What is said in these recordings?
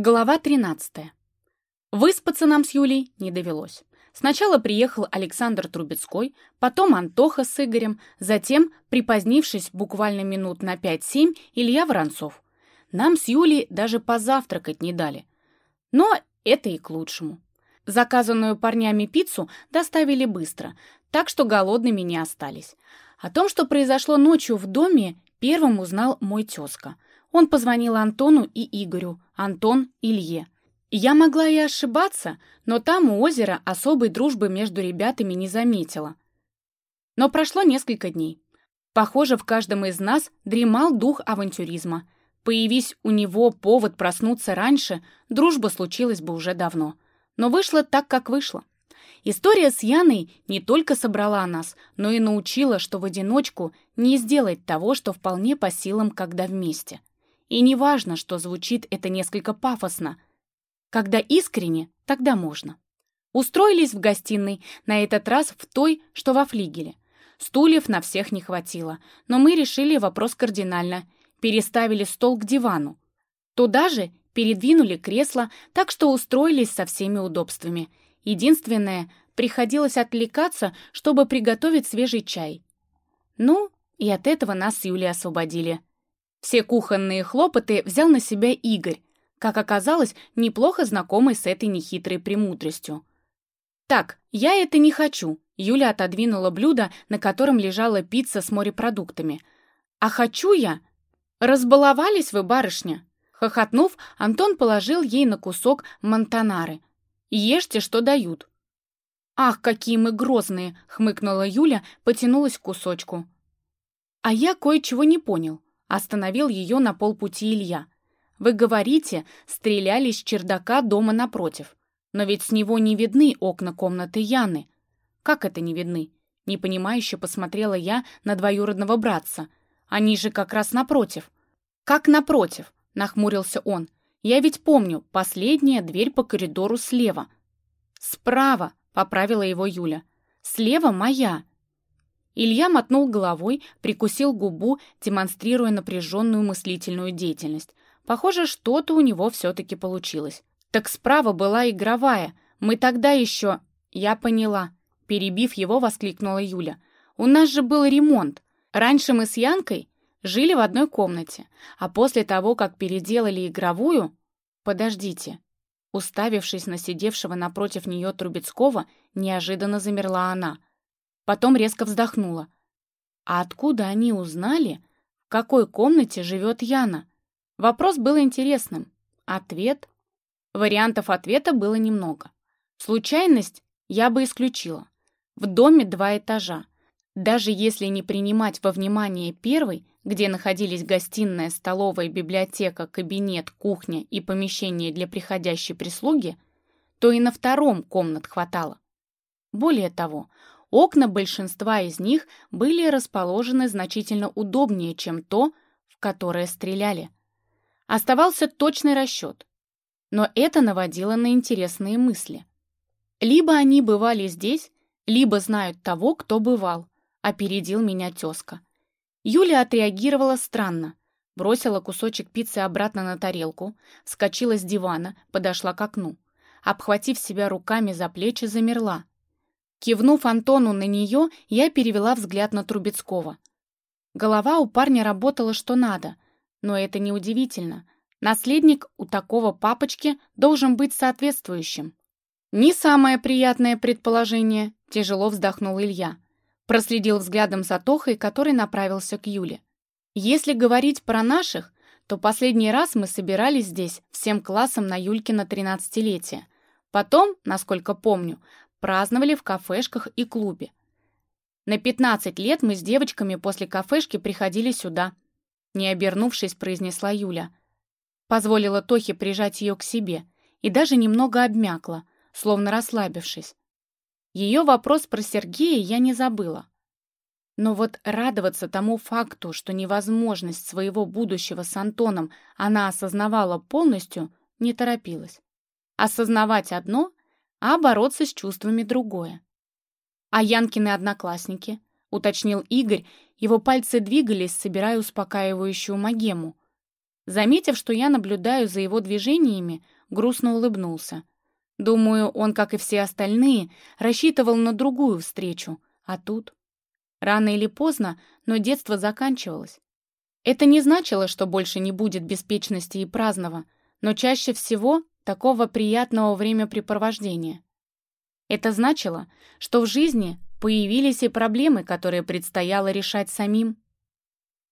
Глава 13. Выспаться нам с Юлей не довелось. Сначала приехал Александр Трубецкой, потом Антоха с Игорем, затем, припозднившись буквально минут на 5-7, Илья Воронцов. Нам с Юлей даже позавтракать не дали. Но это и к лучшему. Заказанную парнями пиццу доставили быстро, так что голодными не остались. О том, что произошло ночью в доме, первым узнал мой тезка. Он позвонил Антону и Игорю, Антон — Илье. Я могла и ошибаться, но там у озера особой дружбы между ребятами не заметила. Но прошло несколько дней. Похоже, в каждом из нас дремал дух авантюризма. Появись у него повод проснуться раньше, дружба случилась бы уже давно. Но вышло так, как вышло. История с Яной не только собрала нас, но и научила, что в одиночку не сделать того, что вполне по силам, когда вместе. И не важно, что звучит это несколько пафосно. Когда искренне, тогда можно. Устроились в гостиной, на этот раз в той, что во флигеле. Стульев на всех не хватило, но мы решили вопрос кардинально. Переставили стол к дивану. Туда же передвинули кресло, так что устроились со всеми удобствами. Единственное, приходилось отвлекаться, чтобы приготовить свежий чай. Ну, и от этого нас с Юлей освободили. Все кухонные хлопоты взял на себя Игорь, как оказалось, неплохо знакомый с этой нехитрой премудростью. «Так, я это не хочу», — Юля отодвинула блюдо, на котором лежала пицца с морепродуктами. «А хочу я...» «Разбаловались вы, барышня?» Хохотнув, Антон положил ей на кусок монтанары. «Ешьте, что дают». «Ах, какие мы грозные!» — хмыкнула Юля, потянулась к кусочку. «А я кое-чего не понял. Остановил ее на полпути Илья. «Вы говорите, стреляли с чердака дома напротив. Но ведь с него не видны окна комнаты Яны». «Как это не видны?» Непонимающе посмотрела я на двоюродного братца. «Они же как раз напротив». «Как напротив?» — нахмурился он. «Я ведь помню, последняя дверь по коридору слева». «Справа», — поправила его Юля. «Слева моя». Илья мотнул головой, прикусил губу, демонстрируя напряженную мыслительную деятельность. Похоже, что-то у него все-таки получилось. «Так справа была игровая. Мы тогда еще...» «Я поняла». Перебив его, воскликнула Юля. «У нас же был ремонт. Раньше мы с Янкой жили в одной комнате, а после того, как переделали игровую...» «Подождите». Уставившись на сидевшего напротив нее Трубецкого, неожиданно замерла она — Потом резко вздохнула. А откуда они узнали, в какой комнате живет Яна? Вопрос был интересным. Ответ? Вариантов ответа было немного. Случайность я бы исключила. В доме два этажа. Даже если не принимать во внимание первый, где находились гостиная, столовая, библиотека, кабинет, кухня и помещение для приходящей прислуги, то и на втором комнат хватало. Более того, Окна большинства из них были расположены значительно удобнее, чем то, в которое стреляли. Оставался точный расчет. Но это наводило на интересные мысли. Либо они бывали здесь, либо знают того, кто бывал, опередил меня тезка. Юля отреагировала странно. Бросила кусочек пиццы обратно на тарелку, вскочила с дивана, подошла к окну. Обхватив себя руками за плечи, замерла. Кивнув Антону на нее, я перевела взгляд на Трубецкого. Голова у парня работала что надо, но это неудивительно. Наследник у такого папочки должен быть соответствующим. «Не самое приятное предположение», — тяжело вздохнул Илья. Проследил взглядом за который направился к Юле. «Если говорить про наших, то последний раз мы собирались здесь всем классом на Юлькино тринадцатилетие. Потом, насколько помню, праздновали в кафешках и клубе. На 15 лет мы с девочками после кафешки приходили сюда. Не обернувшись, произнесла Юля. Позволила Тохе прижать ее к себе и даже немного обмякла, словно расслабившись. Ее вопрос про Сергея я не забыла. Но вот радоваться тому факту, что невозможность своего будущего с Антоном она осознавала полностью, не торопилась. Осознавать одно, а бороться с чувствами другое. «А Янкины одноклассники?» — уточнил Игорь. Его пальцы двигались, собирая успокаивающую магему. Заметив, что я наблюдаю за его движениями, грустно улыбнулся. Думаю, он, как и все остальные, рассчитывал на другую встречу, а тут... Рано или поздно, но детство заканчивалось. Это не значило, что больше не будет беспечности и праздного, но чаще всего такого приятного времяпрепровождения. Это значило, что в жизни появились и проблемы, которые предстояло решать самим.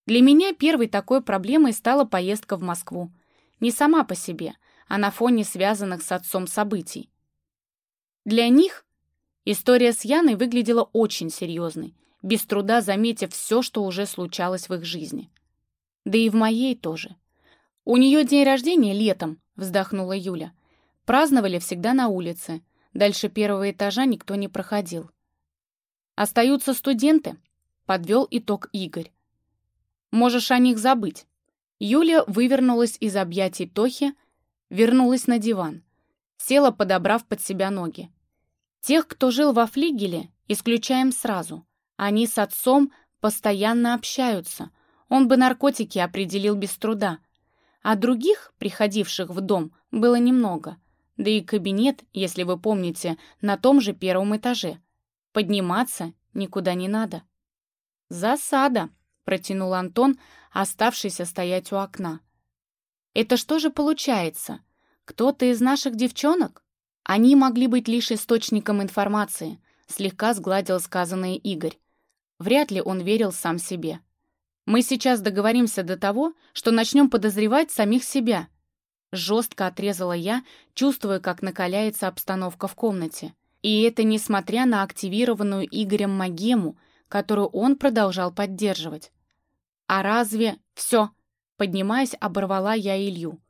Для меня первой такой проблемой стала поездка в Москву. Не сама по себе, а на фоне связанных с отцом событий. Для них история с Яной выглядела очень серьезной, без труда заметив все, что уже случалось в их жизни. Да и в моей тоже. «У нее день рождения летом», — вздохнула Юля. «Праздновали всегда на улице. Дальше первого этажа никто не проходил. Остаются студенты», — подвел итог Игорь. «Можешь о них забыть». Юля вывернулась из объятий Тохи, вернулась на диван. Села, подобрав под себя ноги. Тех, кто жил во флигеле, исключаем сразу. Они с отцом постоянно общаются. Он бы наркотики определил без труда. А других, приходивших в дом, было немного. Да и кабинет, если вы помните, на том же первом этаже. Подниматься никуда не надо. «Засада», — протянул Антон, оставшийся стоять у окна. «Это что же получается? Кто-то из наших девчонок? Они могли быть лишь источником информации», — слегка сгладил сказанное Игорь. Вряд ли он верил сам себе. «Мы сейчас договоримся до того, что начнем подозревать самих себя», жестко отрезала я, чувствуя, как накаляется обстановка в комнате. И это несмотря на активированную Игорем магему, которую он продолжал поддерживать. «А разве...» «Все!» Поднимаясь, оборвала я Илью.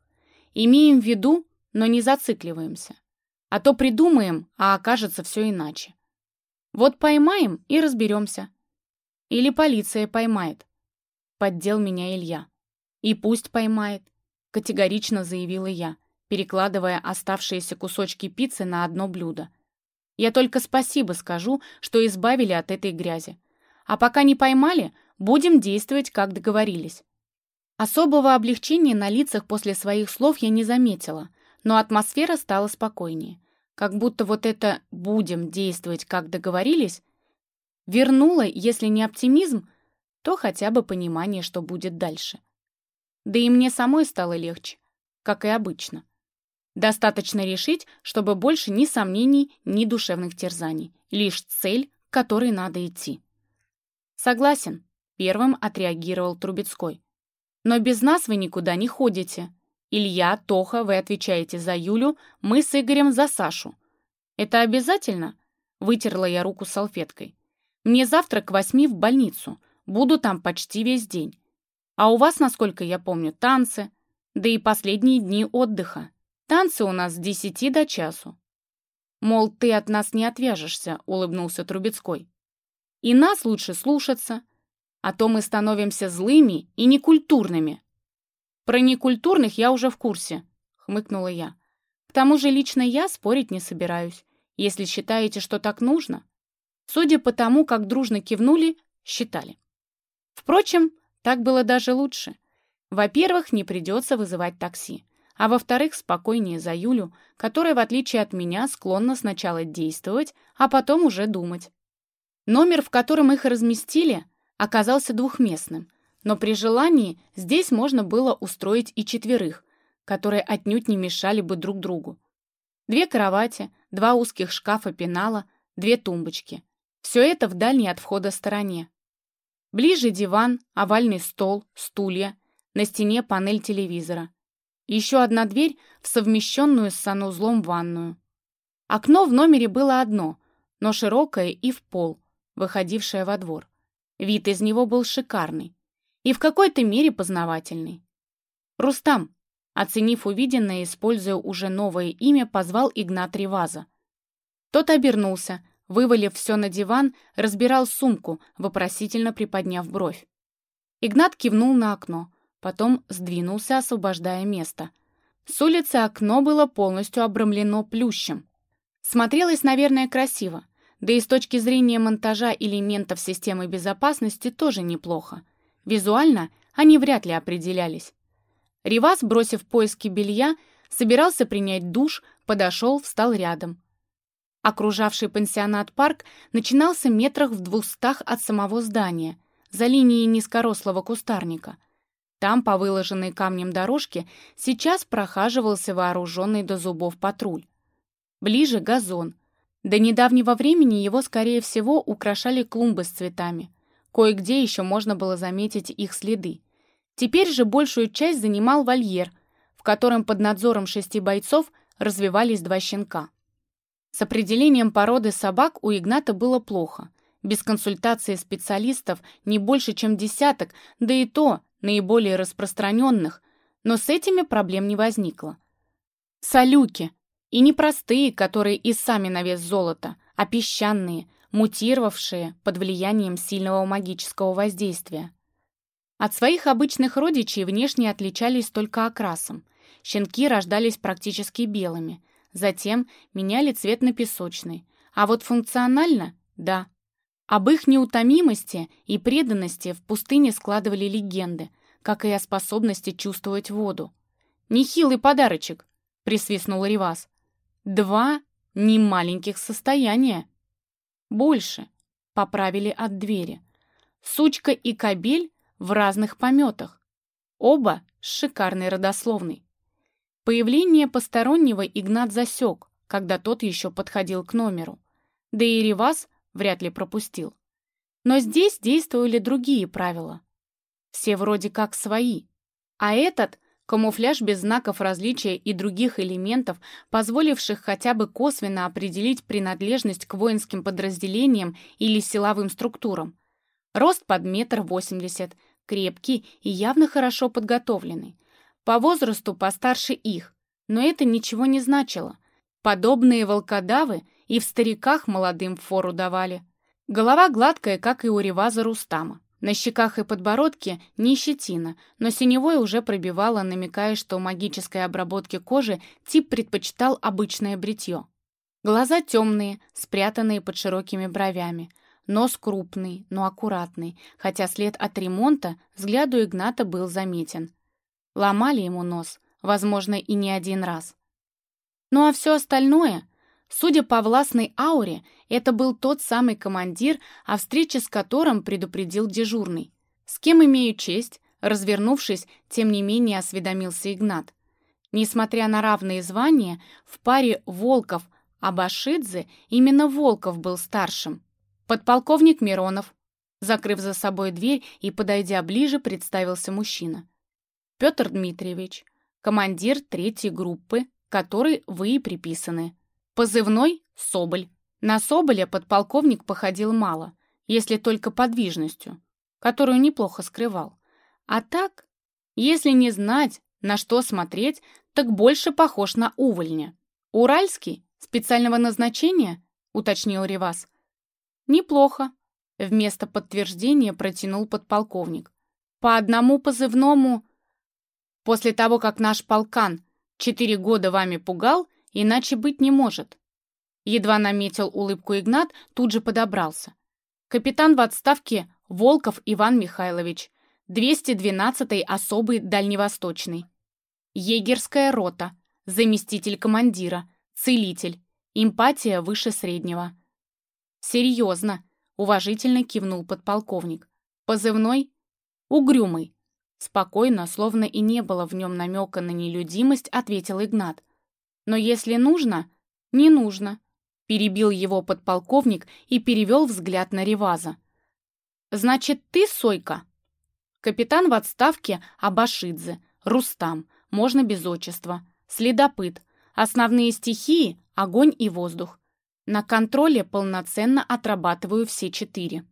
«Имеем в виду, но не зацикливаемся. А то придумаем, а окажется все иначе. Вот поймаем и разберемся. Или полиция поймает. Поддел меня Илья. И пусть поймает, категорично заявила я, перекладывая оставшиеся кусочки пиццы на одно блюдо. Я только спасибо скажу, что избавили от этой грязи. А пока не поймали, будем действовать, как договорились. Особого облегчения на лицах после своих слов я не заметила, но атмосфера стала спокойнее. Как будто вот это «будем действовать, как договорились» Вернула, если не оптимизм, то хотя бы понимание, что будет дальше. Да и мне самой стало легче, как и обычно. Достаточно решить, чтобы больше ни сомнений, ни душевных терзаний. Лишь цель, к которой надо идти. «Согласен», — первым отреагировал Трубецкой. «Но без нас вы никуда не ходите. Илья, Тоха, вы отвечаете за Юлю, мы с Игорем за Сашу. Это обязательно?» — вытерла я руку салфеткой. Мне завтра к восьми в больницу. Буду там почти весь день. А у вас, насколько я помню, танцы. Да и последние дни отдыха. Танцы у нас с десяти до часу. Мол, ты от нас не отвяжешься, улыбнулся Трубецкой. И нас лучше слушаться, а то мы становимся злыми и некультурными. Про некультурных я уже в курсе, хмыкнула я. К тому же лично я спорить не собираюсь. Если считаете, что так нужно, Судя по тому, как дружно кивнули, считали. Впрочем, так было даже лучше. Во-первых, не придется вызывать такси. А во-вторых, спокойнее за Юлю, которая, в отличие от меня, склонна сначала действовать, а потом уже думать. Номер, в котором их разместили, оказался двухместным, но при желании здесь можно было устроить и четверых, которые отнюдь не мешали бы друг другу. Две кровати, два узких шкафа пенала, две тумбочки. Все это в дальней от входа стороне. Ближе диван, овальный стол, стулья, на стене панель телевизора. Еще одна дверь в совмещенную с санузлом ванную. Окно в номере было одно, но широкое и в пол, выходившее во двор. Вид из него был шикарный и в какой-то мере познавательный. «Рустам», оценив увиденное, используя уже новое имя, позвал Игнат Реваза. Тот обернулся, Вывалив все на диван, разбирал сумку, вопросительно приподняв бровь. Игнат кивнул на окно, потом сдвинулся, освобождая место. С улицы окно было полностью обрамлено плющем. Смотрелось, наверное, красиво, да и с точки зрения монтажа элементов системы безопасности тоже неплохо. Визуально они вряд ли определялись. Ривас, бросив поиски белья, собирался принять душ, подошел, встал рядом. Окружавший пансионат парк начинался метрах в двухстах от самого здания, за линией низкорослого кустарника. Там, по выложенной камнем дорожке, сейчас прохаживался вооруженный до зубов патруль. Ближе газон. До недавнего времени его, скорее всего, украшали клумбы с цветами. Кое-где еще можно было заметить их следы. Теперь же большую часть занимал вольер, в котором под надзором шести бойцов развивались два щенка. С определением породы собак у Игната было плохо. Без консультации специалистов не больше, чем десяток, да и то наиболее распространенных, но с этими проблем не возникло. Солюки. И не простые, которые и сами на вес золота, а песчаные, мутировавшие под влиянием сильного магического воздействия. От своих обычных родичей внешне отличались только окрасом. Щенки рождались практически белыми, затем меняли цвет на песочный. А вот функционально – да. Об их неутомимости и преданности в пустыне складывали легенды, как и о способности чувствовать воду. «Нехилый подарочек», — присвистнул Ривас. «Два немаленьких состояния». «Больше», — поправили от двери. «Сучка и кобель в разных пометах. Оба с шикарной родословной. Появление постороннего Игнат засек, когда тот еще подходил к номеру. Да и Ривас вряд ли пропустил. Но здесь действовали другие правила. Все вроде как свои. А этот — камуфляж без знаков различия и других элементов, позволивших хотя бы косвенно определить принадлежность к воинским подразделениям или силовым структурам. Рост под метр восемьдесят, крепкий и явно хорошо подготовленный. По возрасту постарше их, но это ничего не значило. Подобные волкодавы и в стариках молодым фору давали. Голова гладкая, как и у Реваза Рустама. На щеках и подбородке не щетина, но синевой уже пробивала, намекая, что магической обработке кожи тип предпочитал обычное бритье. Глаза темные, спрятанные под широкими бровями. Нос крупный, но аккуратный, хотя след от ремонта взгляду Игната был заметен. Ломали ему нос, возможно, и не один раз. Ну а все остальное, судя по властной ауре, это был тот самый командир, о встрече с которым предупредил дежурный. С кем имею честь, развернувшись, тем не менее осведомился Игнат. Несмотря на равные звания, в паре Волков Абашидзе именно Волков был старшим. «Подполковник Миронов», закрыв за собой дверь и подойдя ближе, представился мужчина. «Петр Дмитриевич, командир третьей группы, которой вы и приписаны. Позывной — Соболь. На Соболя подполковник походил мало, если только подвижностью, которую неплохо скрывал. А так, если не знать, на что смотреть, так больше похож на увольня. «Уральский? Специального назначения?» — уточнил Ревас. «Неплохо», — вместо подтверждения протянул подполковник. «По одному позывному...» «После того, как наш полкан четыре года вами пугал, иначе быть не может». Едва наметил улыбку Игнат, тут же подобрался. «Капитан в отставке Волков Иван Михайлович, 212-й особый дальневосточный. Егерская рота, заместитель командира, целитель, эмпатия выше среднего». «Серьезно», — уважительно кивнул подполковник. «Позывной? Угрюмый». Спокойно, словно и не было в нем намека на нелюдимость, ответил Игнат. «Но если нужно, не нужно», — перебил его подполковник и перевел взгляд на Реваза. «Значит, ты Сойка?» «Капитан в отставке Абашидзе, Рустам, можно без отчества, следопыт, основные стихии — огонь и воздух, на контроле полноценно отрабатываю все четыре.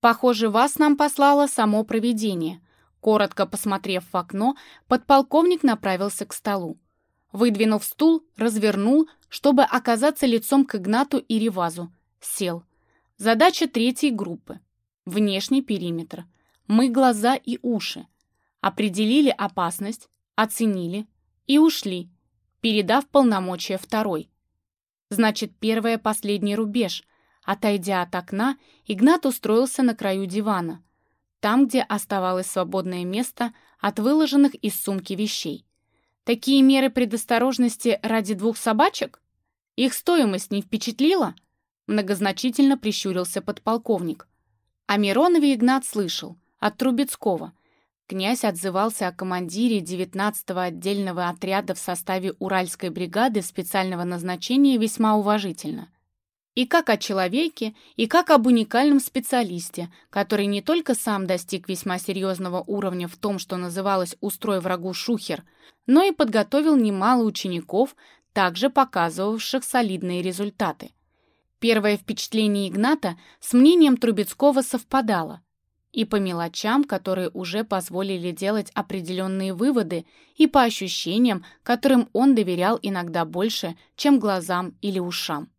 Похоже, вас нам послало само провидение. Коротко посмотрев в окно, подполковник направился к столу. Выдвинув стул, развернул, чтобы оказаться лицом к Игнату и Ревазу. Сел. Задача третьей группы. Внешний периметр. Мы глаза и уши. Определили опасность, оценили и ушли, передав полномочия второй. Значит, первое последний рубеж. Отойдя от окна, Игнат устроился на краю дивана. Там, где оставалось свободное место, от выложенных из сумки вещей. Такие меры предосторожности ради двух собачек? Их стоимость не впечатлила? Многозначительно прищурился подполковник. О Миронове Игнат слышал, от Трубецкого. Князь отзывался о командире 19-го отдельного отряда в составе Уральской бригады специального назначения весьма уважительно. И как о человеке, и как об уникальном специалисте, который не только сам достиг весьма серьезного уровня в том, что называлось «устрой врагу шухер», но и подготовил немало учеников, также показывавших солидные результаты. Первое впечатление Игната с мнением Трубецкого совпадало. И по мелочам, которые уже позволили делать определенные выводы, и по ощущениям, которым он доверял иногда больше, чем глазам или ушам.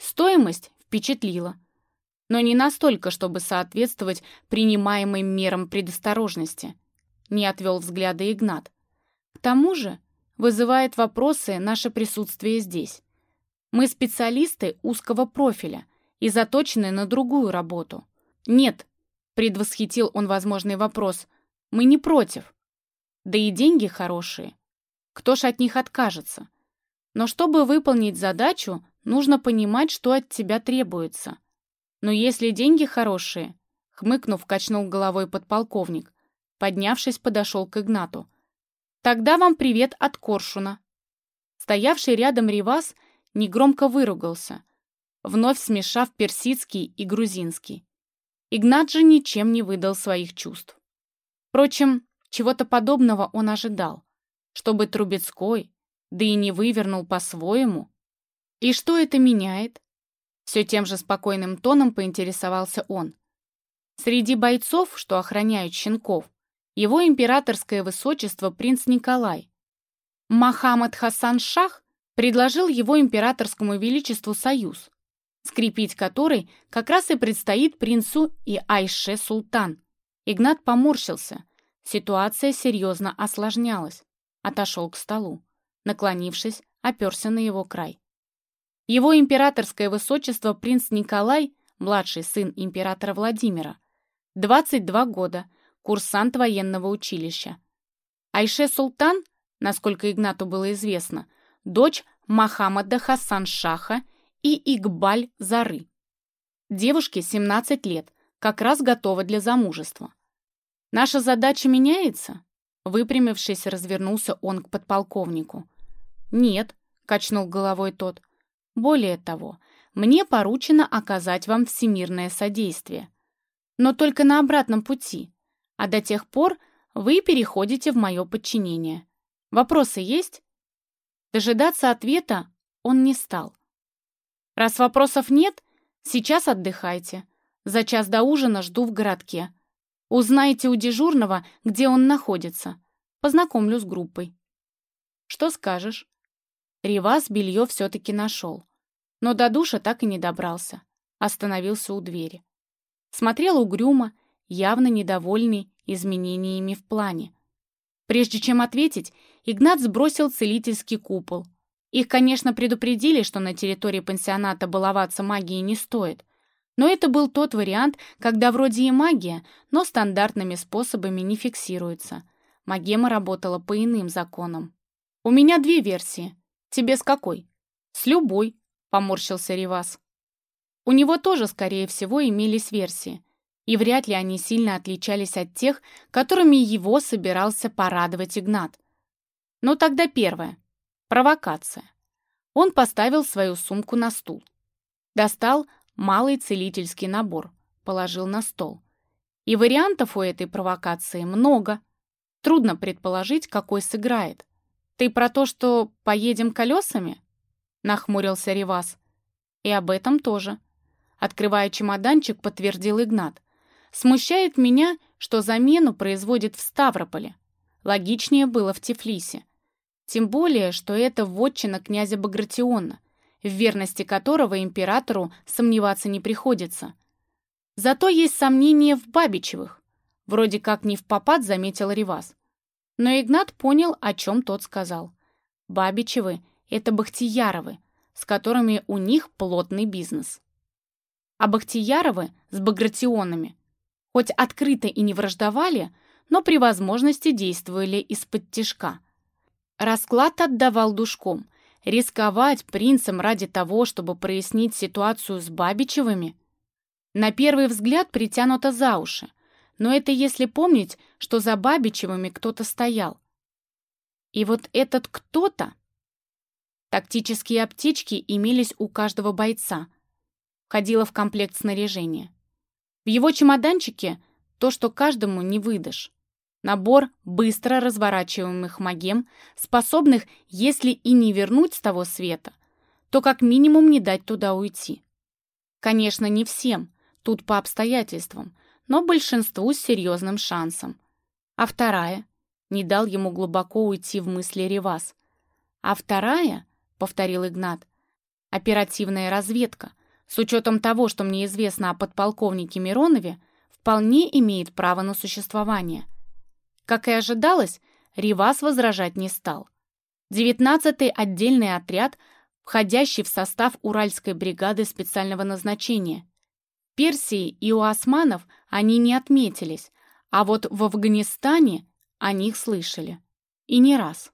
Стоимость впечатлила, но не настолько, чтобы соответствовать принимаемым мерам предосторожности. Не отвел взгляда Игнат. К тому же вызывает вопросы наше присутствие здесь. Мы специалисты узкого профиля и заточены на другую работу. Нет, предвосхитил он возможный вопрос, мы не против. Да и деньги хорошие. Кто ж от них откажется? Но чтобы выполнить задачу, нужно понимать, что от тебя требуется. Но если деньги хорошие, хмыкнув, качнул головой подполковник, поднявшись, подошел к Игнату. Тогда вам привет от Коршуна. Стоявший рядом Ривас негромко выругался, вновь смешав персидский и грузинский. Игнат же ничем не выдал своих чувств. Впрочем, чего-то подобного он ожидал, чтобы Трубецкой, да и не вывернул по-своему. И что это меняет? Все тем же спокойным тоном поинтересовался он. Среди бойцов, что охраняют щенков, его императорское высочество принц Николай. Мохаммад Хасан Шах предложил его императорскому величеству союз, скрепить который как раз и предстоит принцу и Айше Султан. Игнат поморщился. Ситуация серьезно осложнялась. Отошел к столу. Наклонившись, оперся на его край. Его императорское высочество принц Николай, младший сын императора Владимира, 22 года, курсант военного училища. Айше Султан, насколько Игнату было известно, дочь Мохаммада Хасан Шаха и Игбаль Зары. Девушке 17 лет, как раз готова для замужества. Наша задача меняется? Выпрямившись, развернулся он к подполковнику. «Нет», — качнул головой тот. «Более того, мне поручено оказать вам всемирное содействие. Но только на обратном пути а до тех пор вы переходите в мое подчинение. Вопросы есть?» Дожидаться ответа он не стал. «Раз вопросов нет, сейчас отдыхайте. За час до ужина жду в городке. Узнайте у дежурного, где он находится. Познакомлю с группой». «Что скажешь?» Ривас белье все-таки нашел. Но до душа так и не добрался. Остановился у двери. Смотрел угрюмо, явно недовольный изменениями в плане. Прежде чем ответить, Игнат сбросил целительский купол. Их, конечно, предупредили, что на территории пансионата баловаться магией не стоит. Но это был тот вариант, когда вроде и магия, но стандартными способами не фиксируется. Магема работала по иным законам. «У меня две версии. Тебе с какой?» «С любой», — поморщился Ривас. У него тоже, скорее всего, имелись версии и вряд ли они сильно отличались от тех, которыми его собирался порадовать Игнат. Но тогда первое. Провокация. Он поставил свою сумку на стул. Достал малый целительский набор, положил на стол. И вариантов у этой провокации много. Трудно предположить, какой сыграет. «Ты про то, что поедем колесами?» — нахмурился Ривас. «И об этом тоже». Открывая чемоданчик, подтвердил Игнат. Смущает меня, что замену производит в Ставрополе. Логичнее было в Тифлисе. Тем более, что это вотчина князя Багратиона, в верности которого императору сомневаться не приходится. Зато есть сомнения в Бабичевых. Вроде как не в попад заметил Ривас. Но Игнат понял, о чем тот сказал. Бабичевы — это Бахтияровы, с которыми у них плотный бизнес. А Бахтияровы с Багратионами Хоть открыто и не враждовали, но при возможности действовали из-под тишка. Расклад отдавал душком. Рисковать принцем ради того, чтобы прояснить ситуацию с Бабичевыми? На первый взгляд притянуто за уши, но это если помнить, что за Бабичевыми кто-то стоял. И вот этот кто-то... Тактические аптечки имелись у каждого бойца. Входило в комплект снаряжения. В его чемоданчике то, что каждому не выдашь. Набор быстро разворачиваемых магем, способных, если и не вернуть с того света, то как минимум не дать туда уйти. Конечно, не всем, тут по обстоятельствам, но большинству с серьезным шансом. А вторая не дал ему глубоко уйти в мысли Ревас. А вторая, повторил Игнат, оперативная разведка, с учетом того, что мне известно о подполковнике Миронове, вполне имеет право на существование. Как и ожидалось, Ривас возражать не стал. Девятнадцатый отдельный отряд, входящий в состав Уральской бригады специального назначения. Персии и у османов они не отметились, а вот в Афганистане о них слышали. И не раз.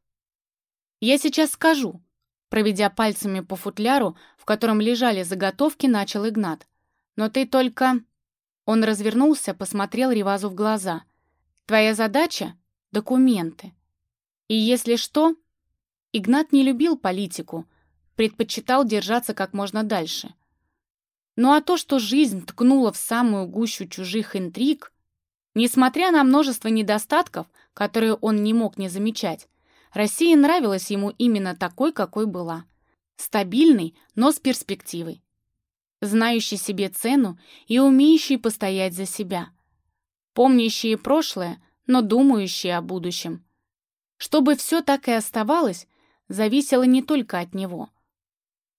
«Я сейчас скажу», проведя пальцами по футляру, в котором лежали заготовки, начал Игнат. «Но ты только...» Он развернулся, посмотрел Ривазу в глаза. «Твоя задача — документы. И если что...» Игнат не любил политику, предпочитал держаться как можно дальше. Ну а то, что жизнь ткнула в самую гущу чужих интриг, несмотря на множество недостатков, которые он не мог не замечать, Россия нравилась ему именно такой, какой была. Стабильной, но с перспективой знающий себе цену и умеющий постоять за себя, помнящие прошлое, но думающие о будущем. Чтобы все так и оставалось, зависело не только от него,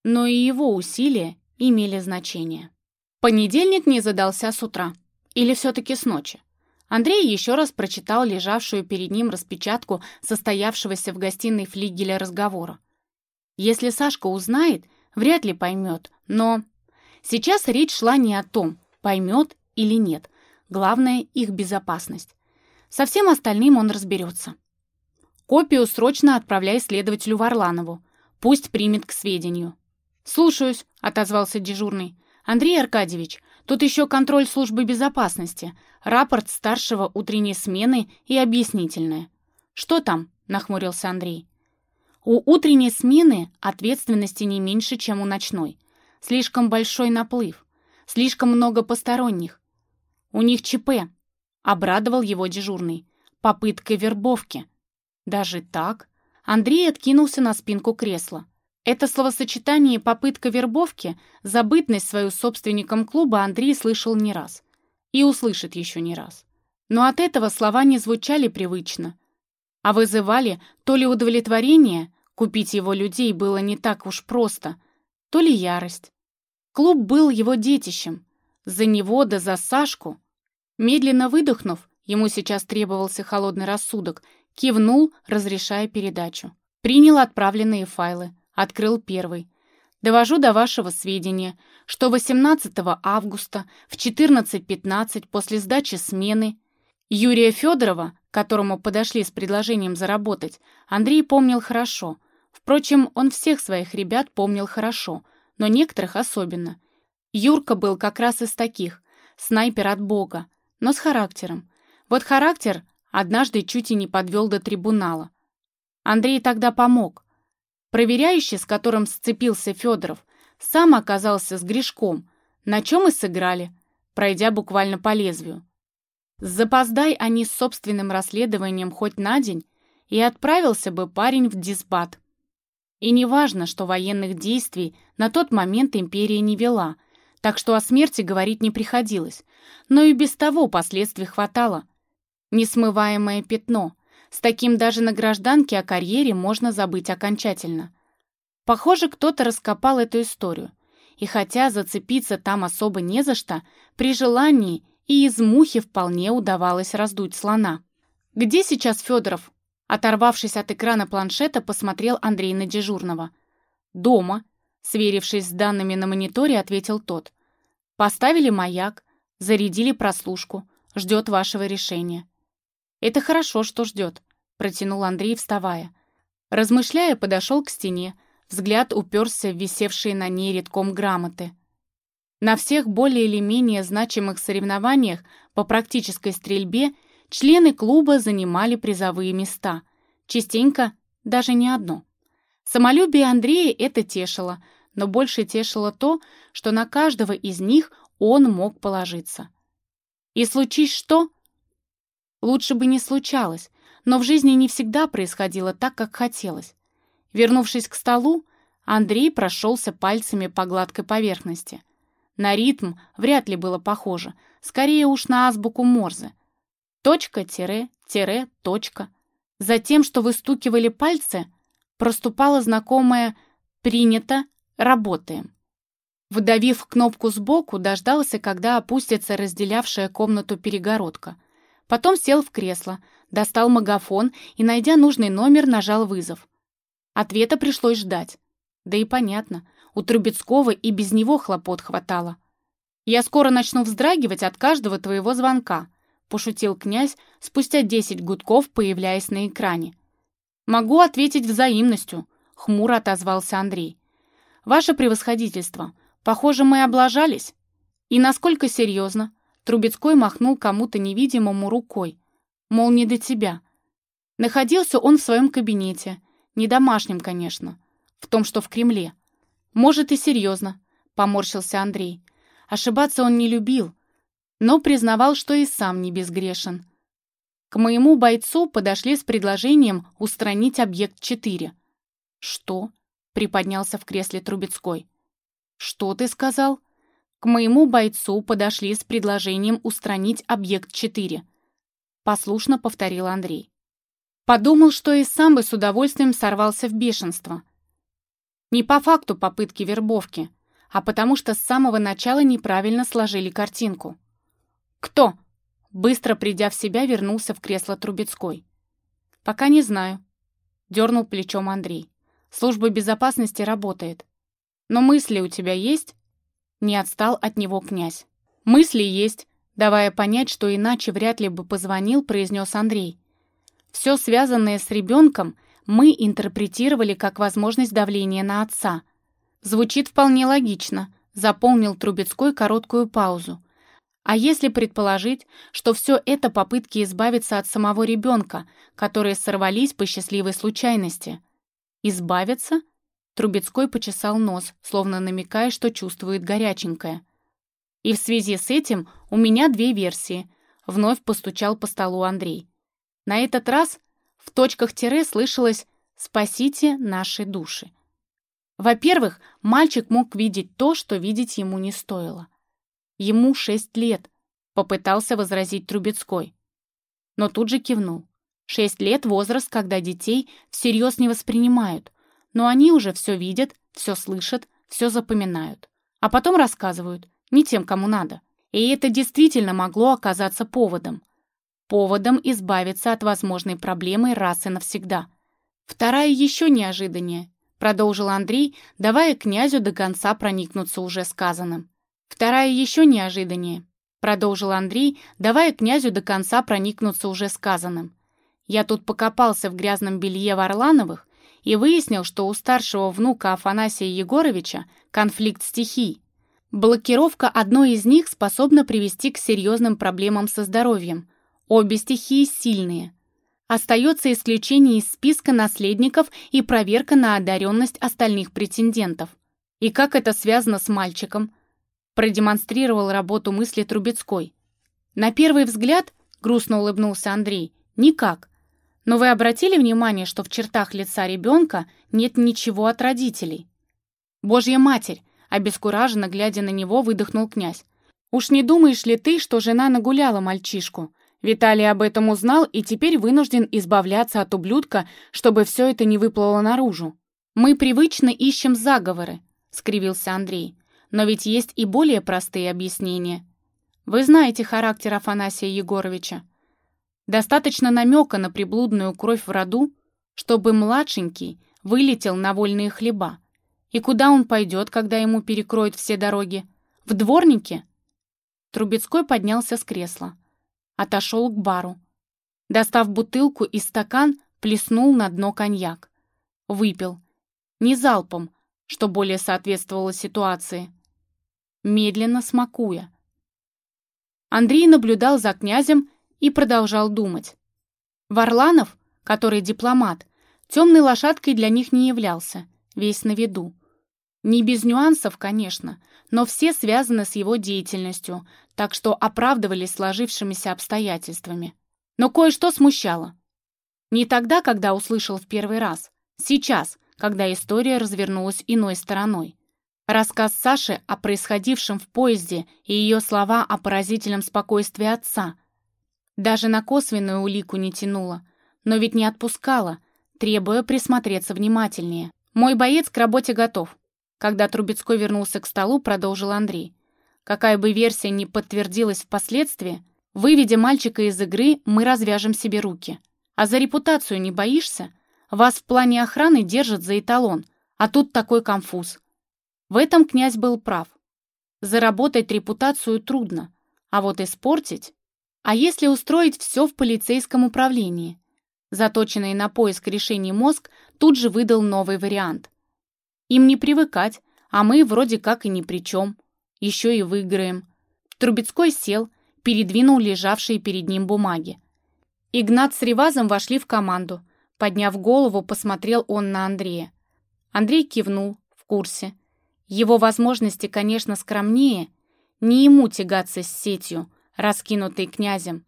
но и его усилия имели значение. Понедельник не задался с утра, или все-таки с ночи. Андрей еще раз прочитал лежавшую перед ним распечатку состоявшегося в гостиной флигеля разговора. Если Сашка узнает, вряд ли поймет, но Сейчас речь шла не о том, поймет или нет. Главное — их безопасность. Со всем остальным он разберется. Копию срочно отправляй следователю Варланову. Пусть примет к сведению. «Слушаюсь», — отозвался дежурный. «Андрей Аркадьевич, тут еще контроль службы безопасности, рапорт старшего утренней смены и объяснительное». «Что там?» — нахмурился Андрей. «У утренней смены ответственности не меньше, чем у ночной. Слишком большой наплыв. Слишком много посторонних. У них ЧП. Обрадовал его дежурный. Попытка вербовки. Даже так? Андрей откинулся на спинку кресла. Это словосочетание «попытка вербовки» забытность свою собственником клуба Андрей слышал не раз. И услышит еще не раз. Но от этого слова не звучали привычно. А вызывали то ли удовлетворение, купить его людей было не так уж просто, то ли ярость. Клуб был его детищем. За него да за Сашку. Медленно выдохнув, ему сейчас требовался холодный рассудок, кивнул, разрешая передачу. Принял отправленные файлы, открыл первый. Довожу до вашего сведения, что 18 августа в 14.15 после сдачи смены Юрия Федорова, которому подошли с предложением заработать, Андрей помнил хорошо. Впрочем, он всех своих ребят помнил хорошо — но некоторых особенно. Юрка был как раз из таких, снайпер от бога, но с характером. Вот характер однажды чуть и не подвел до трибунала. Андрей тогда помог. Проверяющий, с которым сцепился Федоров, сам оказался с грешком, на чем и сыграли, пройдя буквально по лезвию. Запоздай они с собственным расследованием хоть на день, и отправился бы парень в дисбат. И не важно, что военных действий на тот момент империя не вела, так что о смерти говорить не приходилось, но и без того последствий хватало. Несмываемое пятно. С таким даже на гражданке о карьере можно забыть окончательно. Похоже, кто-то раскопал эту историю. И хотя зацепиться там особо не за что, при желании и из мухи вполне удавалось раздуть слона. «Где сейчас Федоров?» Оторвавшись от экрана планшета, посмотрел Андрей на дежурного. «Дома», — сверившись с данными на мониторе, ответил тот. «Поставили маяк, зарядили прослушку, ждет вашего решения». Это хорошо, что ждет, протянул Андрей, вставая. Размышляя, подошел к стене, взгляд уперся в висевшие на ней редком грамоты. На всех более или менее значимых соревнованиях по практической стрельбе члены клуба занимали призовые места, частенько даже не одно. Самолюбие Андрея это тешило, но больше тешило то, что на каждого из них он мог положиться. И случись что? Лучше бы не случалось, но в жизни не всегда происходило так, как хотелось. Вернувшись к столу, Андрей прошелся пальцами по гладкой поверхности. На ритм вряд ли было похоже, скорее уж на азбуку Морзе. Точка, тире, тире, точка. Затем, что выстукивали пальцы, проступало знакомое «принято, работаем». Вдавив кнопку сбоку, дождался, когда опустится разделявшая комнату перегородка. Потом сел в кресло, достал магафон и, найдя нужный номер, нажал вызов. Ответа пришлось ждать. Да и понятно, у Трубецкого и без него хлопот хватало. «Я скоро начну вздрагивать от каждого твоего звонка», пошутил князь, спустя десять гудков появляясь на экране. «Могу ответить взаимностью», — хмуро отозвался Андрей. «Ваше превосходительство, похоже, мы облажались». «И насколько серьезно?» Трубецкой махнул кому-то невидимому рукой. Мол, не до тебя. Находился он в своем кабинете. Не домашнем, конечно. В том, что в Кремле. «Может, и серьезно», — поморщился Андрей. Ошибаться он не любил, но признавал, что и сам не безгрешен. К моему бойцу подошли с предложением устранить объект 4. «Что?» — приподнялся в кресле Трубецкой. «Что ты сказал?» «К моему бойцу подошли с предложением устранить объект 4», — послушно повторил Андрей. Подумал, что и сам бы с удовольствием сорвался в бешенство — не по факту попытки вербовки, а потому что с самого начала неправильно сложили картинку. «Кто?» Быстро придя в себя, вернулся в кресло Трубецкой. «Пока не знаю», — дернул плечом Андрей. «Служба безопасности работает. Но мысли у тебя есть?» Не отстал от него князь. «Мысли есть», давая понять, что иначе вряд ли бы позвонил, произнес Андрей. «Все связанное с ребенком мы интерпретировали как возможность давления на отца. Звучит вполне логично, заполнил Трубецкой короткую паузу. А если предположить, что все это попытки избавиться от самого ребенка, которые сорвались по счастливой случайности? Избавиться? Трубецкой почесал нос, словно намекая, что чувствует горяченькое. И в связи с этим у меня две версии. Вновь постучал по столу Андрей. На этот раз в точках тире слышалось «Спасите наши души». Во-первых, мальчик мог видеть то, что видеть ему не стоило. Ему шесть лет, попытался возразить Трубецкой. Но тут же кивнул. Шесть лет — возраст, когда детей всерьез не воспринимают, но они уже все видят, все слышат, все запоминают. А потом рассказывают, не тем, кому надо. И это действительно могло оказаться поводом поводом избавиться от возможной проблемы раз и навсегда. Вторая еще неожиданнее, продолжил Андрей, давая князю до конца проникнуться уже сказанным. Вторая еще неожиданнее, продолжил Андрей, давая князю до конца проникнуться уже сказанным. Я тут покопался в грязном белье Варлановых и выяснил, что у старшего внука Афанасия Егоровича конфликт стихий. Блокировка одной из них способна привести к серьезным проблемам со здоровьем, Обе стихии сильные. Остается исключение из списка наследников и проверка на одаренность остальных претендентов. И как это связано с мальчиком? Продемонстрировал работу мысли Трубецкой. На первый взгляд, грустно улыбнулся Андрей, никак. Но вы обратили внимание, что в чертах лица ребенка нет ничего от родителей? Божья Матерь, обескураженно глядя на него, выдохнул князь. «Уж не думаешь ли ты, что жена нагуляла мальчишку? Виталий об этом узнал и теперь вынужден избавляться от ублюдка, чтобы все это не выплыло наружу. «Мы привычно ищем заговоры», — скривился Андрей. «Но ведь есть и более простые объяснения. Вы знаете характер Афанасия Егоровича. Достаточно намека на приблудную кровь в роду, чтобы младшенький вылетел на вольные хлеба. И куда он пойдет, когда ему перекроют все дороги? В дворнике?» Трубецкой поднялся с кресла отошел к бару. Достав бутылку и стакан, плеснул на дно коньяк. Выпил. Не залпом, что более соответствовало ситуации. Медленно смакуя. Андрей наблюдал за князем и продолжал думать. Варланов, который дипломат, темной лошадкой для них не являлся, весь на виду. Не без нюансов, конечно, но все связаны с его деятельностью, так что оправдывались сложившимися обстоятельствами. Но кое-что смущало. Не тогда, когда услышал в первый раз. Сейчас, когда история развернулась иной стороной. Рассказ Саши о происходившем в поезде и ее слова о поразительном спокойствии отца. Даже на косвенную улику не тянуло, но ведь не отпускала, требуя присмотреться внимательнее. «Мой боец к работе готов», когда Трубецкой вернулся к столу, продолжил Андрей. Какая бы версия ни подтвердилась впоследствии, выведя мальчика из игры, мы развяжем себе руки. А за репутацию не боишься? Вас в плане охраны держат за эталон, а тут такой конфуз. В этом князь был прав. Заработать репутацию трудно, а вот испортить... А если устроить все в полицейском управлении? Заточенный на поиск решений мозг тут же выдал новый вариант. Им не привыкать, а мы вроде как и ни при чем. Еще и выиграем. Трубецкой сел, передвинул лежавшие перед ним бумаги. Игнат с Ревазом вошли в команду. Подняв голову, посмотрел он на Андрея. Андрей кивнул, в курсе. Его возможности, конечно, скромнее. Не ему тягаться с сетью, раскинутой князем.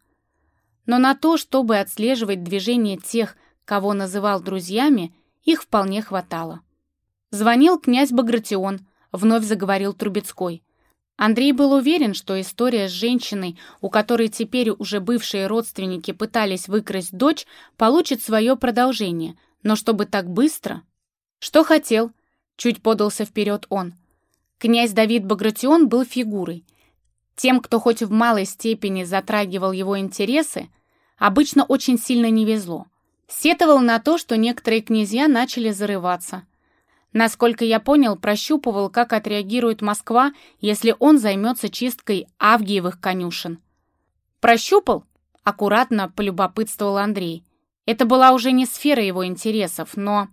Но на то, чтобы отслеживать движение тех, кого называл друзьями, их вполне хватало. Звонил князь Багратион, вновь заговорил Трубецкой. Андрей был уверен, что история с женщиной, у которой теперь уже бывшие родственники пытались выкрасть дочь, получит свое продолжение. Но чтобы так быстро... Что хотел? Чуть подался вперед он. Князь Давид Багратион был фигурой. Тем, кто хоть в малой степени затрагивал его интересы, обычно очень сильно не везло. Сетовал на то, что некоторые князья начали зарываться. Насколько я понял, прощупывал, как отреагирует Москва, если он займется чисткой Авгиевых конюшен. «Прощупал?» — аккуратно полюбопытствовал Андрей. Это была уже не сфера его интересов, но...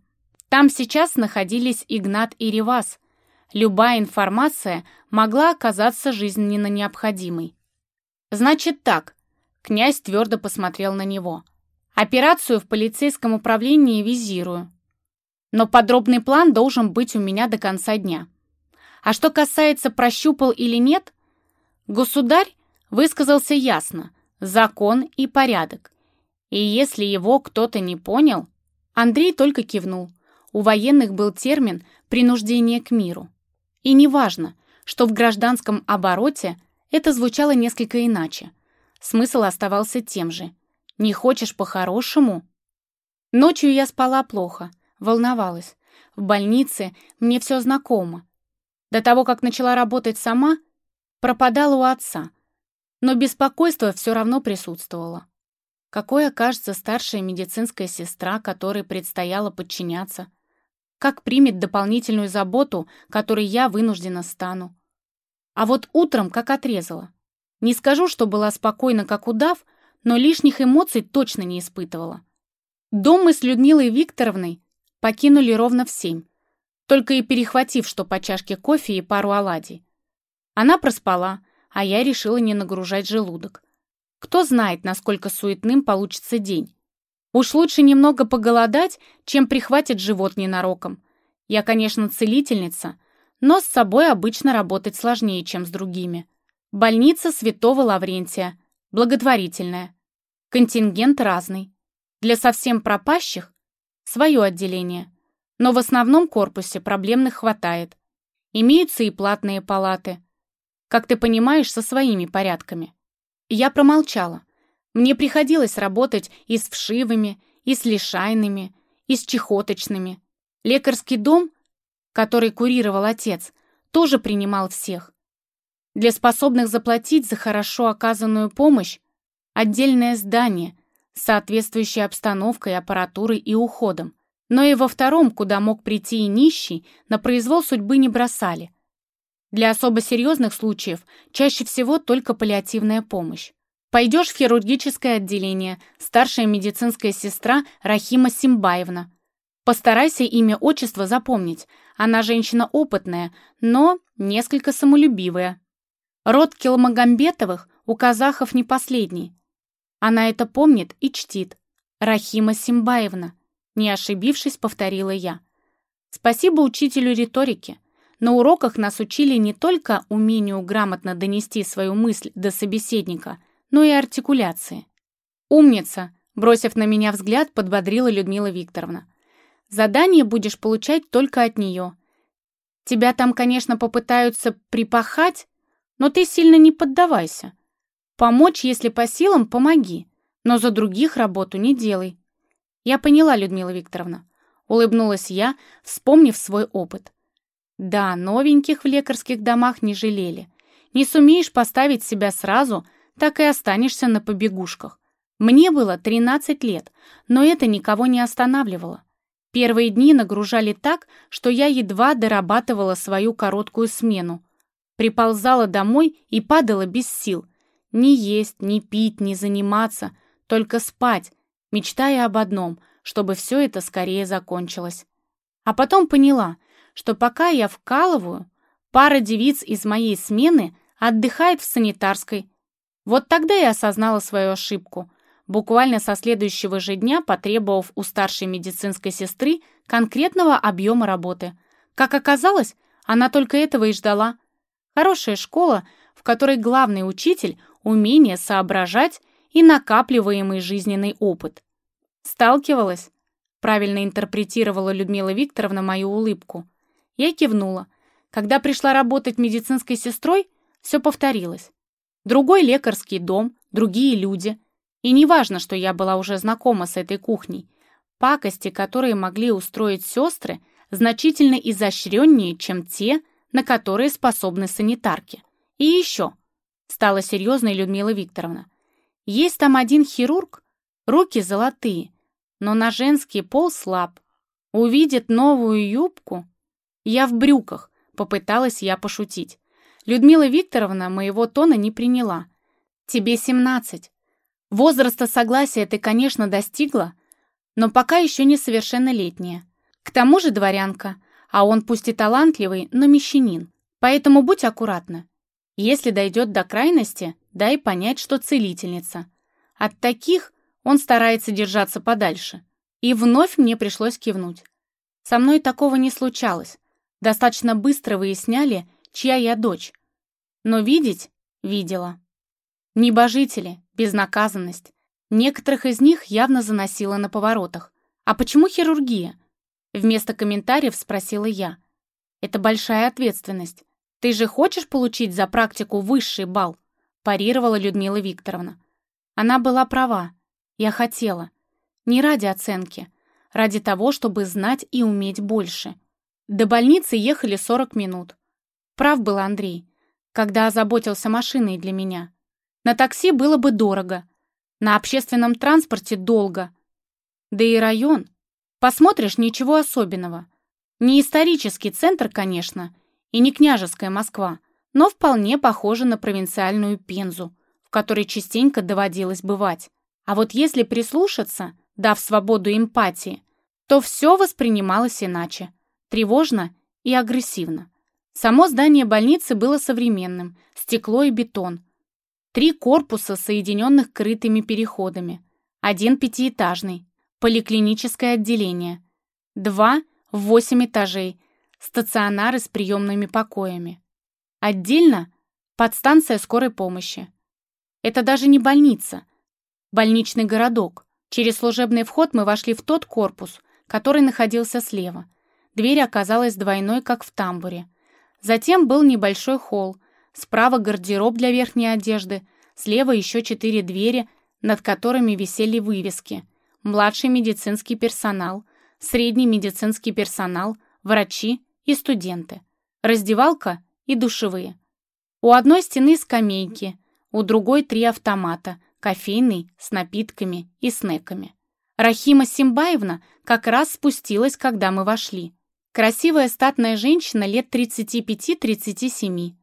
Там сейчас находились Игнат и Ревас. Любая информация могла оказаться жизненно необходимой. «Значит так», — князь твердо посмотрел на него. «Операцию в полицейском управлении визирую но подробный план должен быть у меня до конца дня. А что касается прощупал или нет, государь высказался ясно, закон и порядок. И если его кто-то не понял, Андрей только кивнул. У военных был термин «принуждение к миру». И неважно, что в гражданском обороте это звучало несколько иначе. Смысл оставался тем же. «Не хочешь по-хорошему?» Ночью я спала плохо, волновалась. В больнице мне все знакомо. До того, как начала работать сама, пропадала у отца. Но беспокойство все равно присутствовало. Какой окажется старшая медицинская сестра, которой предстояло подчиняться? Как примет дополнительную заботу, которой я вынуждена стану? А вот утром как отрезала. Не скажу, что была спокойна, как удав, но лишних эмоций точно не испытывала. Дом мы с Людмилой Викторовной покинули ровно в семь, только и перехватив что по чашке кофе и пару оладий. Она проспала, а я решила не нагружать желудок. Кто знает, насколько суетным получится день. Уж лучше немного поголодать, чем прихватит живот ненароком. Я, конечно, целительница, но с собой обычно работать сложнее, чем с другими. Больница Святого Лаврентия, благотворительная. Контингент разный. Для совсем пропащих свое отделение. Но в основном корпусе проблемных хватает. Имеются и платные палаты. Как ты понимаешь, со своими порядками. Я промолчала. Мне приходилось работать и с вшивыми, и с лишайными, и с чехоточными. Лекарский дом, который курировал отец, тоже принимал всех. Для способных заплатить за хорошо оказанную помощь отдельное здание, с соответствующей обстановкой, аппаратурой и уходом. Но и во втором, куда мог прийти и нищий, на произвол судьбы не бросали. Для особо серьезных случаев чаще всего только паллиативная помощь. Пойдешь в хирургическое отделение, старшая медицинская сестра Рахима Симбаевна. Постарайся имя отчество запомнить. Она женщина опытная, но несколько самолюбивая. Род Килмагамбетовых у казахов не последний. Она это помнит и чтит. Рахима Симбаевна. Не ошибившись, повторила я. Спасибо учителю риторики. На уроках нас учили не только умению грамотно донести свою мысль до собеседника, но и артикуляции. «Умница!» — бросив на меня взгляд, подбодрила Людмила Викторовна. «Задание будешь получать только от нее. Тебя там, конечно, попытаются припахать, но ты сильно не поддавайся. Помочь, если по силам, помоги, но за других работу не делай». «Я поняла, Людмила Викторовна», — улыбнулась я, вспомнив свой опыт. «Да, новеньких в лекарских домах не жалели. Не сумеешь поставить себя сразу — так и останешься на побегушках. Мне было 13 лет, но это никого не останавливало. Первые дни нагружали так, что я едва дорабатывала свою короткую смену. Приползала домой и падала без сил. Ни есть, ни пить, ни заниматься, только спать, мечтая об одном, чтобы все это скорее закончилось. А потом поняла, что пока я вкалываю, пара девиц из моей смены отдыхает в санитарской, вот тогда я осознала свою ошибку, буквально со следующего же дня потребовав у старшей медицинской сестры конкретного объема работы. Как оказалось, она только этого и ждала. Хорошая школа, в которой главный учитель — умение соображать и накапливаемый жизненный опыт. Сталкивалась? Правильно интерпретировала Людмила Викторовна мою улыбку. Я кивнула. Когда пришла работать медицинской сестрой, все повторилось. Другой лекарский дом, другие люди. И не важно, что я была уже знакома с этой кухней. Пакости, которые могли устроить сестры, значительно изощреннее, чем те, на которые способны санитарки. И еще, стала серьезной Людмила Викторовна, есть там один хирург, руки золотые, но на женский пол слаб. Увидит новую юбку. Я в брюках, попыталась я пошутить. Людмила Викторовна моего тона не приняла. «Тебе 17. Возраста согласия ты, конечно, достигла, но пока еще не совершеннолетняя. К тому же дворянка, а он пусть и талантливый, но мещанин. Поэтому будь аккуратна. Если дойдет до крайности, дай понять, что целительница. От таких он старается держаться подальше. И вновь мне пришлось кивнуть. Со мной такого не случалось. Достаточно быстро выясняли, чья я дочь. Но видеть — видела. Небожители, безнаказанность. Некоторых из них явно заносило на поворотах. «А почему хирургия?» Вместо комментариев спросила я. «Это большая ответственность. Ты же хочешь получить за практику высший балл?» парировала Людмила Викторовна. Она была права. Я хотела. Не ради оценки. Ради того, чтобы знать и уметь больше. До больницы ехали 40 минут. Прав был Андрей, когда озаботился машиной для меня. На такси было бы дорого, на общественном транспорте долго. Да и район. Посмотришь, ничего особенного. Не исторический центр, конечно, и не княжеская Москва, но вполне похоже на провинциальную Пензу, в которой частенько доводилось бывать. А вот если прислушаться, дав свободу эмпатии, то все воспринималось иначе, тревожно и агрессивно. Само здание больницы было современным, стекло и бетон. Три корпуса, соединенных крытыми переходами. Один пятиэтажный, поликлиническое отделение. Два в восемь этажей, стационары с приемными покоями. Отдельно подстанция скорой помощи. Это даже не больница, больничный городок. Через служебный вход мы вошли в тот корпус, который находился слева. Дверь оказалась двойной, как в тамбуре. Затем был небольшой холл, справа гардероб для верхней одежды, слева еще четыре двери, над которыми висели вывески. Младший медицинский персонал, средний медицинский персонал, врачи и студенты. Раздевалка и душевые. У одной стены скамейки, у другой три автомата, кофейный с напитками и снеками. Рахима Симбаевна как раз спустилась, когда мы вошли. Красивая статная женщина лет 35-37.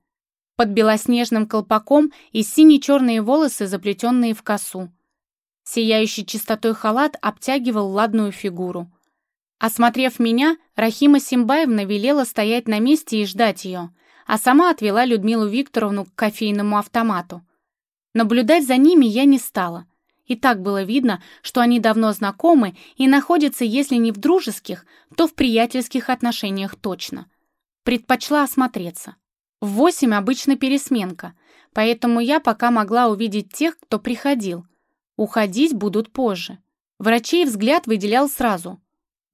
под белоснежным колпаком и сине-черные волосы, заплетенные в косу. Сияющий чистотой халат обтягивал ладную фигуру. Осмотрев меня, Рахима Симбаевна велела стоять на месте и ждать ее, а сама отвела Людмилу Викторовну к кофейному автомату. Наблюдать за ними я не стала. И так было видно, что они давно знакомы и находятся, если не в дружеских, то в приятельских отношениях точно. Предпочла осмотреться. В восемь обычно пересменка, поэтому я пока могла увидеть тех, кто приходил. Уходить будут позже. Врачей взгляд выделял сразу.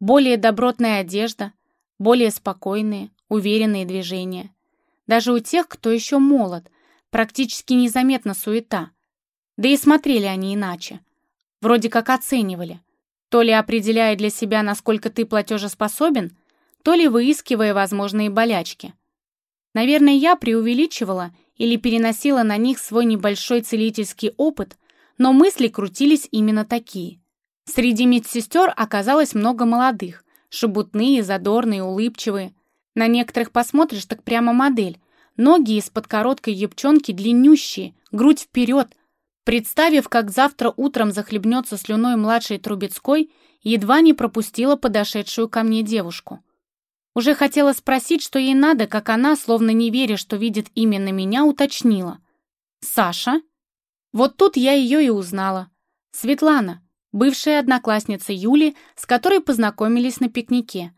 Более добротная одежда, более спокойные, уверенные движения. Даже у тех, кто еще молод, практически незаметна суета. Да и смотрели они иначе. Вроде как оценивали. То ли определяя для себя, насколько ты платежеспособен, то ли выискивая возможные болячки. Наверное, я преувеличивала или переносила на них свой небольшой целительский опыт, но мысли крутились именно такие. Среди медсестер оказалось много молодых, шебутные, задорные, улыбчивые. На некоторых посмотришь, так прямо модель. Ноги из-под короткой юбчонки длиннющие, грудь вперед. Представив, как завтра утром захлебнется слюной младшей Трубецкой, едва не пропустила подошедшую ко мне девушку. Уже хотела спросить, что ей надо, как она, словно не веря, что видит именно меня, уточнила. «Саша?» Вот тут я ее и узнала. Светлана, бывшая одноклассница Юли, с которой познакомились на пикнике.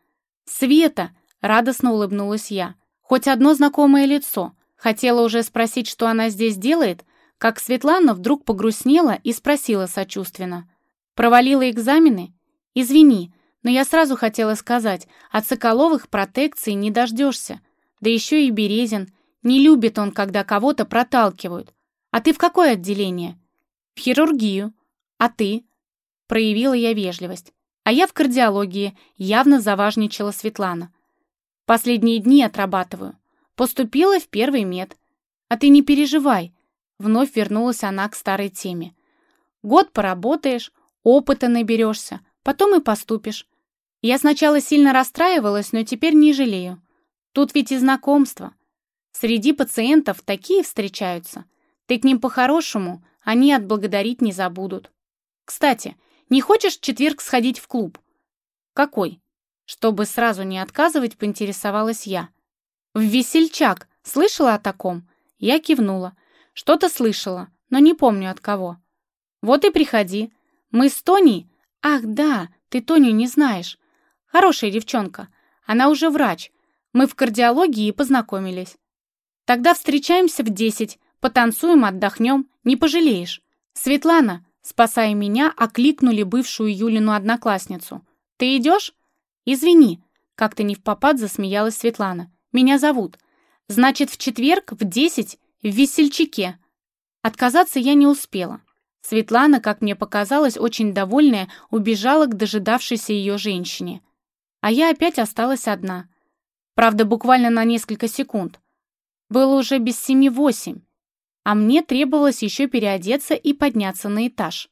«Света!» — радостно улыбнулась я. «Хоть одно знакомое лицо. Хотела уже спросить, что она здесь делает, как Светлана вдруг погрустнела и спросила сочувственно. «Провалила экзамены? Извини, но я сразу хотела сказать, от Соколовых протекции не дождешься. Да еще и Березин. Не любит он, когда кого-то проталкивают. А ты в какое отделение? В хирургию. А ты? Проявила я вежливость. А я в кардиологии, явно заважничала Светлана. Последние дни отрабатываю. Поступила в первый мед. А ты не переживай. Вновь вернулась она к старой теме. Год поработаешь, опыта наберешься, потом и поступишь. Я сначала сильно расстраивалась, но теперь не жалею. Тут ведь и знакомства. Среди пациентов такие встречаются. Ты к ним по-хорошему, они отблагодарить не забудут. Кстати, не хочешь в четверг сходить в клуб? Какой? Чтобы сразу не отказывать, поинтересовалась я. В весельчак. Слышала о таком? Я кивнула. Что-то слышала, но не помню от кого. Вот и приходи. Мы с Тоней... Ах, да, ты Тоню не знаешь. Хорошая девчонка. Она уже врач. Мы в кардиологии и познакомились. Тогда встречаемся в десять, потанцуем, отдохнем, не пожалеешь. Светлана, спасая меня, окликнули бывшую Юлину одноклассницу. Ты идешь? Извини, как-то не в попад засмеялась Светлана. Меня зовут. Значит, в четверг в десять в весельчаке. Отказаться я не успела. Светлана, как мне показалось, очень довольная, убежала к дожидавшейся ее женщине а я опять осталась одна. Правда, буквально на несколько секунд. Было уже без семи восемь, а мне требовалось еще переодеться и подняться на этаж.